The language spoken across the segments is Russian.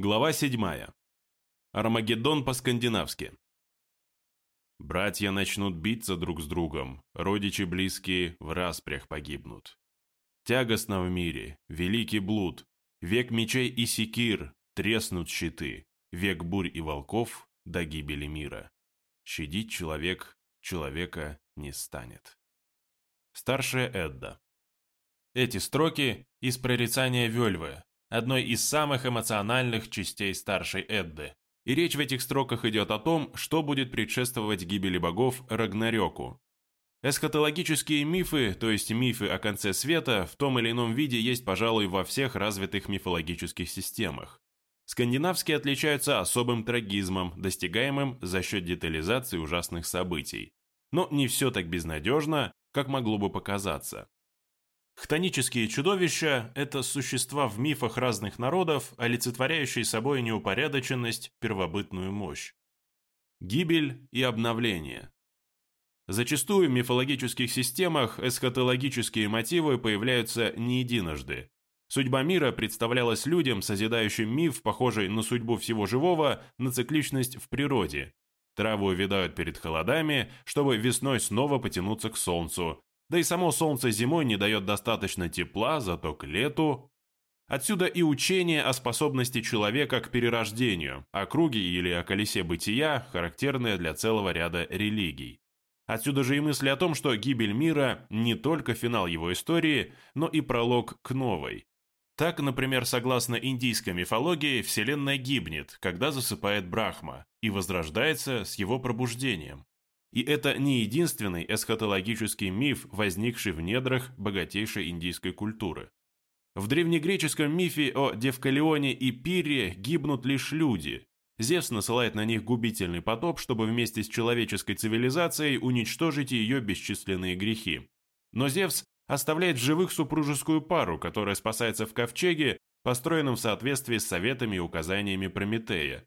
Глава 7. Армагеддон по-скандинавски. Братья начнут биться друг с другом, родичи близкие в распрях погибнут. Тягостно в мире, великий блуд, век мечей и секир, треснут щиты, век бурь и волков до гибели мира. Щадить человек человека не станет. Старшая Эдда. Эти строки из прорицания Вельвы, одной из самых эмоциональных частей старшей Эдды. И речь в этих строках идет о том, что будет предшествовать гибели богов Рагнарёку. Эсхатологические мифы, то есть мифы о конце света, в том или ином виде есть, пожалуй, во всех развитых мифологических системах. Скандинавские отличаются особым трагизмом, достигаемым за счет детализации ужасных событий. Но не все так безнадежно, как могло бы показаться. Хтонические чудовища – это существа в мифах разных народов, олицетворяющие собой неупорядоченность, первобытную мощь. Гибель и обновление. Зачастую в мифологических системах эсхатологические мотивы появляются не единожды. Судьба мира представлялась людям, созидающим миф, похожий на судьбу всего живого, на цикличность в природе. Траву увядают перед холодами, чтобы весной снова потянуться к солнцу, да и само солнце зимой не дает достаточно тепла, зато к лету... Отсюда и учение о способности человека к перерождению, о круге или о колесе бытия, характерное для целого ряда религий. Отсюда же и мысли о том, что гибель мира не только финал его истории, но и пролог к новой. Так, например, согласно индийской мифологии, Вселенная гибнет, когда засыпает Брахма, и возрождается с его пробуждением. И это не единственный эсхатологический миф, возникший в недрах богатейшей индийской культуры. В древнегреческом мифе о Девкалионе и Пире гибнут лишь люди. Зевс насылает на них губительный потоп, чтобы вместе с человеческой цивилизацией уничтожить ее бесчисленные грехи. Но Зевс оставляет в живых супружескую пару, которая спасается в ковчеге, построенном в соответствии с советами и указаниями Прометея,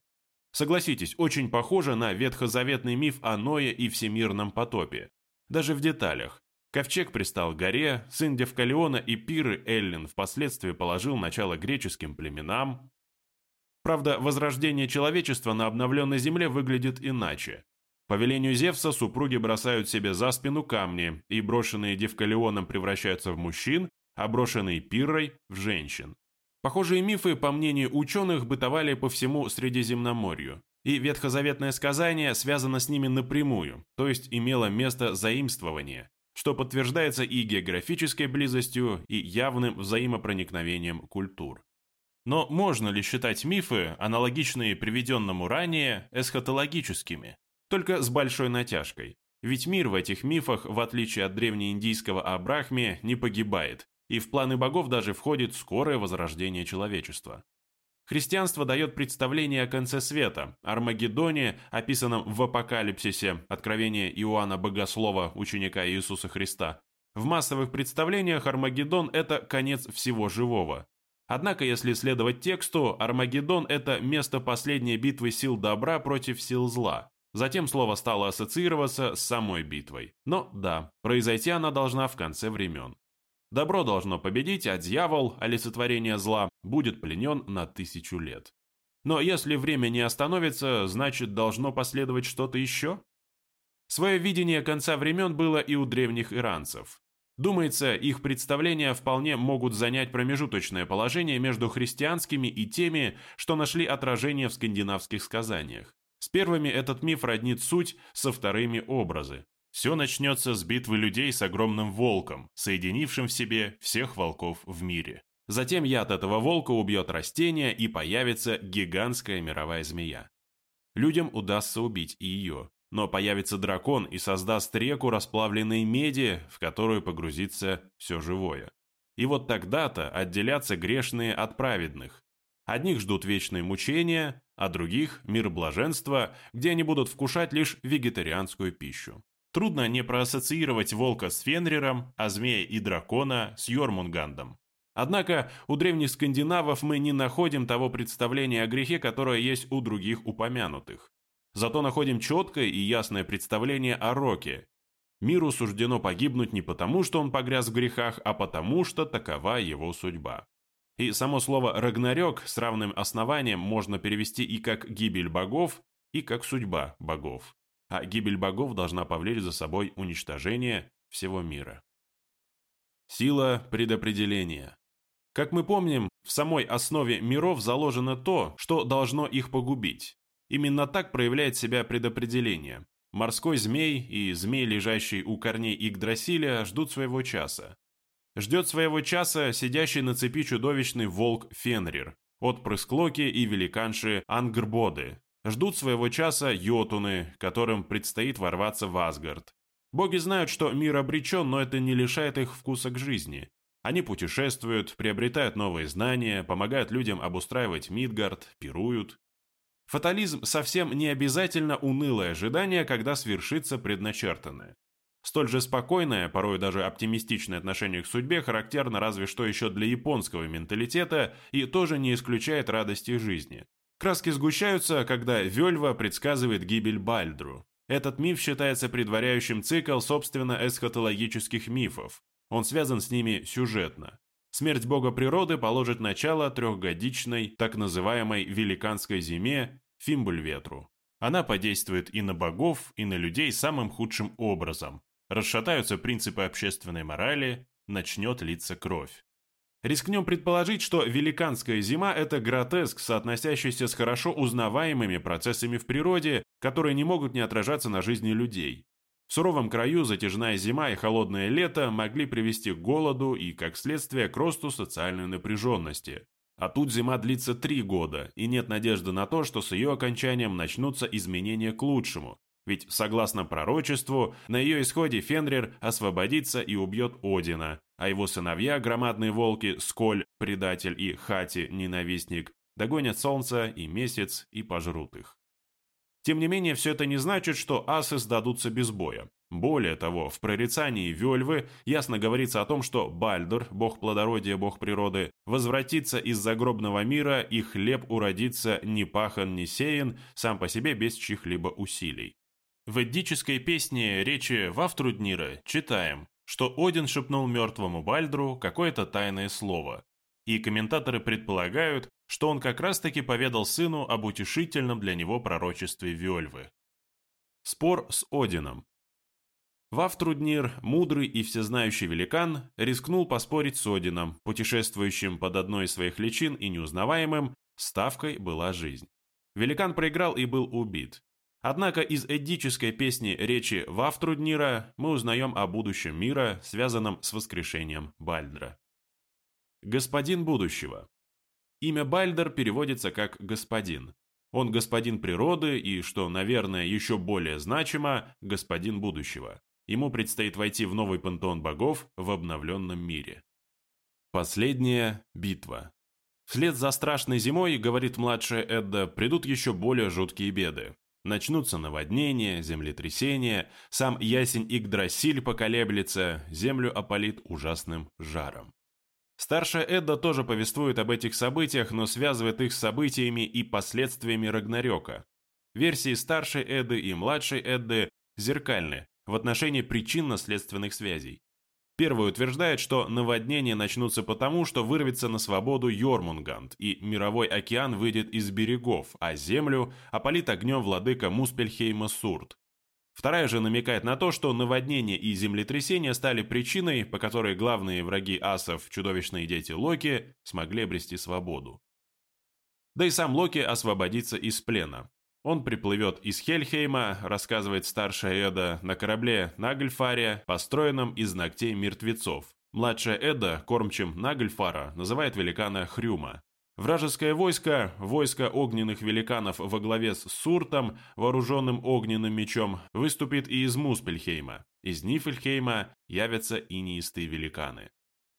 Согласитесь, очень похоже на ветхозаветный миф о Ное и всемирном потопе. Даже в деталях. Ковчег пристал к горе, сын Девкалиона и Пиры Эллин впоследствии положил начало греческим племенам. Правда, возрождение человечества на обновленной земле выглядит иначе. По велению Зевса супруги бросают себе за спину камни, и брошенные Девкалионом превращаются в мужчин, а брошенные Пиррой – в женщин. Похожие мифы, по мнению ученых, бытовали по всему Средиземноморью, и ветхозаветное сказание связано с ними напрямую, то есть имело место заимствования, что подтверждается и географической близостью, и явным взаимопроникновением культур. Но можно ли считать мифы, аналогичные приведенному ранее, эсхатологическими? Только с большой натяжкой. Ведь мир в этих мифах, в отличие от древнеиндийского о Брахме, не погибает, и в планы богов даже входит скорое возрождение человечества. Христианство дает представление о конце света, Армагеддоне, описанном в Апокалипсисе, Откровение Иоанна Богослова, ученика Иисуса Христа. В массовых представлениях Армагеддон – это конец всего живого. Однако, если следовать тексту, Армагеддон – это место последней битвы сил добра против сил зла. Затем слово стало ассоциироваться с самой битвой. Но да, произойти она должна в конце времен. Добро должно победить, а дьявол, олицетворение зла, будет пленен на тысячу лет. Но если время не остановится, значит, должно последовать что-то еще? Свое видение конца времен было и у древних иранцев. Думается, их представления вполне могут занять промежуточное положение между христианскими и теми, что нашли отражение в скандинавских сказаниях. С первыми этот миф роднит суть, со вторыми – образы. Все начнется с битвы людей с огромным волком, соединившим в себе всех волков в мире. Затем яд этого волка убьет растения и появится гигантская мировая змея. Людям удастся убить и ее, но появится дракон и создаст реку расплавленной меди, в которую погрузится все живое. И вот тогда-то отделятся грешные от праведных. Одних ждут вечные мучения, а других – мир блаженства, где они будут вкушать лишь вегетарианскую пищу. Трудно не проассоциировать волка с Фенриром, а змея и дракона с Йормунгандом. Однако у древних скандинавов мы не находим того представления о грехе, которое есть у других упомянутых. Зато находим четкое и ясное представление о Роке. Миру суждено погибнуть не потому, что он погряз в грехах, а потому, что такова его судьба. И само слово «рагнарёк» с равным основанием можно перевести и как «гибель богов», и как «судьба богов». А гибель богов должна повлечь за собой уничтожение всего мира. Сила предопределения. Как мы помним, в самой основе миров заложено то, что должно их погубить. Именно так проявляет себя предопределение. Морской змей и змей, лежащий у корней Игдрасиля, ждут своего часа. Ждет своего часа сидящий на цепи чудовищный волк Фенрир, отпрыск Локи и великанши Ангрбоды. Ждут своего часа йотуны, которым предстоит ворваться в Асгард. Боги знают, что мир обречен, но это не лишает их вкуса к жизни. Они путешествуют, приобретают новые знания, помогают людям обустраивать Мидгард, пируют. Фатализм совсем не обязательно унылое ожидание, когда свершится предначертанное. Столь же спокойное, порой даже оптимистичное отношение к судьбе характерно разве что еще для японского менталитета и тоже не исключает радости жизни. Краски сгущаются, когда Вельва предсказывает гибель Бальдру. Этот миф считается предваряющим цикл, собственно, эсхатологических мифов. Он связан с ними сюжетно. Смерть бога природы положит начало трехгодичной, так называемой «великанской зиме» Фимбульветру. Она подействует и на богов, и на людей самым худшим образом, расшатаются принципы общественной морали, начнет литься кровь. Рискнем предположить, что великанская зима – это гротеск, соотносящийся с хорошо узнаваемыми процессами в природе, которые не могут не отражаться на жизни людей. В суровом краю затяжная зима и холодное лето могли привести к голоду и, как следствие, к росту социальной напряженности. А тут зима длится три года, и нет надежды на то, что с ее окончанием начнутся изменения к лучшему, ведь, согласно пророчеству, на ее исходе Фенрир освободится и убьет Одина, а его сыновья, громадные волки, Сколь, предатель и Хати, ненавистник, догонят солнце и месяц и пожрут их. Тем не менее, все это не значит, что асы сдадутся без боя. Более того, в прорицании Вельвы ясно говорится о том, что Бальдер, бог плодородия, бог природы, возвратится из загробного мира, и хлеб уродится ни пахан, ни сеян, сам по себе без чьих-либо усилий. В эддической песне речи Вафтруднира читаем, что Один шепнул мертвому Бальдру какое-то тайное слово, и комментаторы предполагают, что он как раз-таки поведал сыну об утешительном для него пророчестве Вельвы. Спор с Одином Вафтруднир, мудрый и всезнающий великан, рискнул поспорить с Одином, путешествующим под одной из своих личин и неузнаваемым, ставкой была жизнь. Великан проиграл и был убит, Однако из эдической песни речи Вафтруднира мы узнаем о будущем мира, связанном с воскрешением Бальдра. Господин будущего. Имя Бальдер переводится как «господин». Он господин природы и, что, наверное, еще более значимо, господин будущего. Ему предстоит войти в новый пантеон богов в обновленном мире. Последняя битва. Вслед за страшной зимой, говорит младшая Эдда, придут еще более жуткие беды. Начнутся наводнения, землетрясения, сам ясень Игдрасиль поколеблется, землю опалит ужасным жаром. Старшая Эдда тоже повествует об этих событиях, но связывает их с событиями и последствиями Рагнарёка. Версии старшей Эдды и младшей Эдды зеркальны в отношении причинно-следственных связей. Первый утверждает, что наводнения начнутся потому, что вырвется на свободу Йормунганд, и мировой океан выйдет из берегов, а землю опалит огнем владыка Муспельхейма Сурт. Вторая же намекает на то, что наводнения и землетрясения стали причиной, по которой главные враги асов, чудовищные дети Локи, смогли обрести свободу. Да и сам Локи освободится из плена. Он приплывет из Хельхейма, рассказывает старшая Эда, на корабле Нагльфаре, построенном из ногтей мертвецов. Младшая Эда, кормчим Нагльфара, называет великана Хрюма. Вражеское войско, войско огненных великанов во главе с Суртом, вооруженным огненным мечом, выступит и из Муспельхейма. Из Нифельхейма явятся инеистые великаны.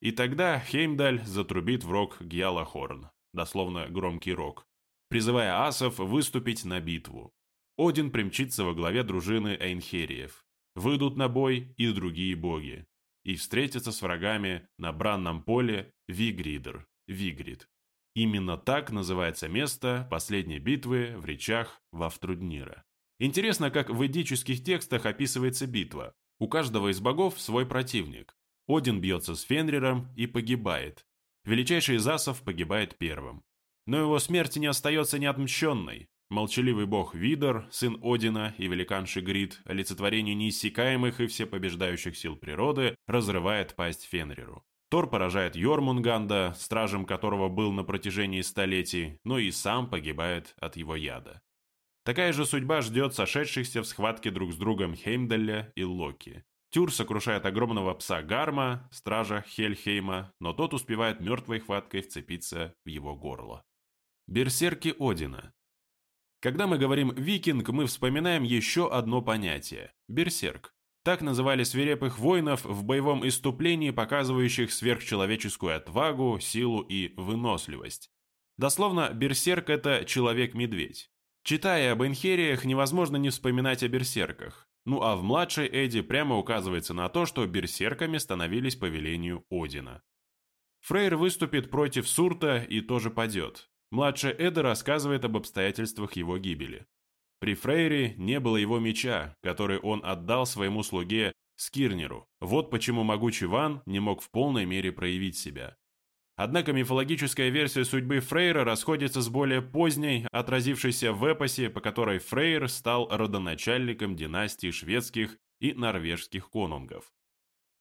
И тогда Хеймдаль затрубит в рог Гьялахорн, дословно громкий рог призывая асов выступить на битву. Один примчится во главе дружины Эйнхериев. Выйдут на бой и другие боги. И встретятся с врагами на бранном поле Вигридер, Вигрид. Именно так называется место последней битвы в речах Вафтруднира. Интересно, как в эдических текстах описывается битва. У каждого из богов свой противник. Один бьется с Фенриром и погибает. Величайший из асов погибает первым. Но его смерть не остается неотмщенной. Молчаливый бог Видор, сын Одина и великан Шигрид, олицетворение неиссякаемых и всепобеждающих сил природы, разрывает пасть Фенриру. Тор поражает Йормунганда, стражем которого был на протяжении столетий, но и сам погибает от его яда. Такая же судьба ждет сошедшихся в схватке друг с другом Хеймдалля и Локи. Тюр сокрушает огромного пса Гарма, стража Хельхейма, но тот успевает мертвой хваткой вцепиться в его горло. Берсерки Одина. Когда мы говорим «викинг», мы вспоминаем еще одно понятие – берсерк. Так называли свирепых воинов в боевом иступлении, показывающих сверхчеловеческую отвагу, силу и выносливость. Дословно, берсерк – это человек-медведь. Читая об инхериях, невозможно не вспоминать о берсерках. Ну а в младшей Эдди прямо указывается на то, что берсерками становились по велению Одина. Фрейр выступит против Сурта и тоже падет. Младшая Эда рассказывает об обстоятельствах его гибели. При Фрейре не было его меча, который он отдал своему слуге Скирнеру. Вот почему могучий Ван не мог в полной мере проявить себя. Однако мифологическая версия судьбы Фрейра расходится с более поздней, отразившейся в эпосе, по которой Фрейр стал родоначальником династии шведских и норвежских конунгов.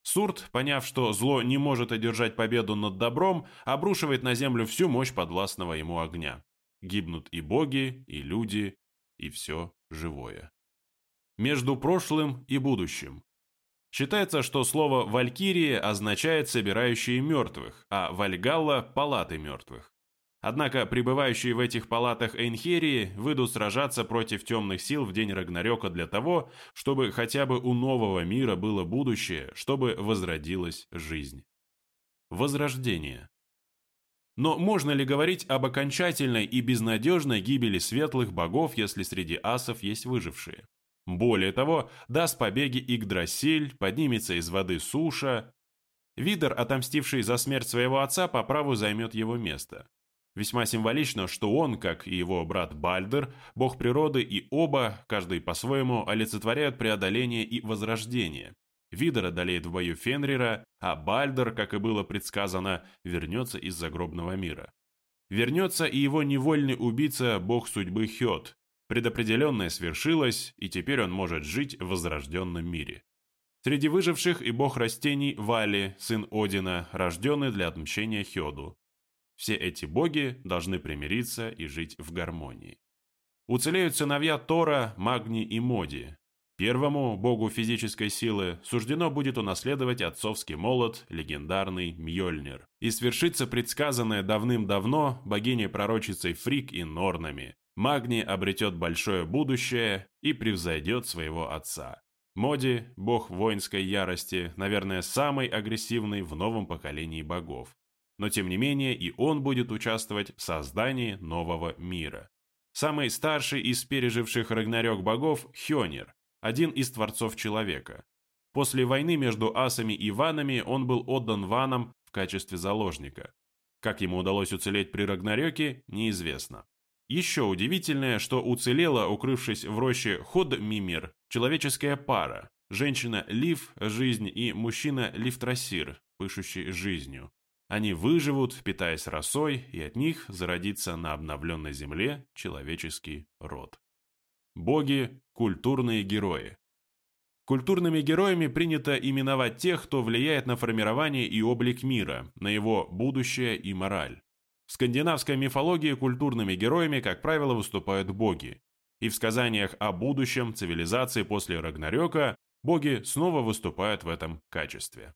Сурт, поняв, что зло не может одержать победу над добром, обрушивает на землю всю мощь подвластного ему огня. Гибнут и боги, и люди, и все живое. Между прошлым и будущим. Считается, что слово «валькирия» означает «собирающие мертвых», а «вальгалла» – «палаты мертвых». Однако пребывающие в этих палатах Эйнхерии выйдут сражаться против темных сил в день Рагнарёка для того, чтобы хотя бы у нового мира было будущее, чтобы возродилась жизнь. Возрождение. Но можно ли говорить об окончательной и безнадежной гибели светлых богов, если среди асов есть выжившие? Более того, даст побеги Игдрасиль, поднимется из воды суша. Видер, отомстивший за смерть своего отца, по праву займет его место. Весьма символично, что он, как и его брат Бальдер, бог природы и оба, каждый по-своему, олицетворяют преодоление и возрождение. Видер одолеет в бою Фенрира, а Бальдер, как и было предсказано, вернется из загробного мира. Вернется и его невольный убийца, бог судьбы Хёд, Предопределенное свершилось, и теперь он может жить в возрожденном мире. Среди выживших и бог растений Вали, сын Одина, рожденный для отмщения Хёду. Все эти боги должны примириться и жить в гармонии. Уцелеют сыновья Тора, Магни и Моди. Первому, богу физической силы, суждено будет унаследовать отцовский молот, легендарный Мьёльнир. И свершится предсказанное давным-давно богиней-пророчицей Фрик и Норнами, Магни обретет большое будущее и превзойдет своего отца. Моди, бог воинской ярости, наверное, самый агрессивный в новом поколении богов. Но тем не менее и он будет участвовать в создании нового мира. Самый старший из переживших Рагнарёк богов – Хёнир, один из творцов человека. После войны между асами и ванами он был отдан ванам в качестве заложника. Как ему удалось уцелеть при Рагнарёке, неизвестно. Еще удивительное, что уцелела, укрывшись в роще Ход-Мимир, человеческая пара, женщина Лив, жизнь, и мужчина Лифтрасир, пышущий жизнью. Они выживут, питаясь росой, и от них зародится на обновленной земле человеческий род. Боги – культурные герои. Культурными героями принято именовать тех, кто влияет на формирование и облик мира, на его будущее и мораль. В скандинавской мифологии культурными героями, как правило, выступают боги. И в сказаниях о будущем цивилизации после Рагнарёка боги снова выступают в этом качестве.